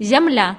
جملة.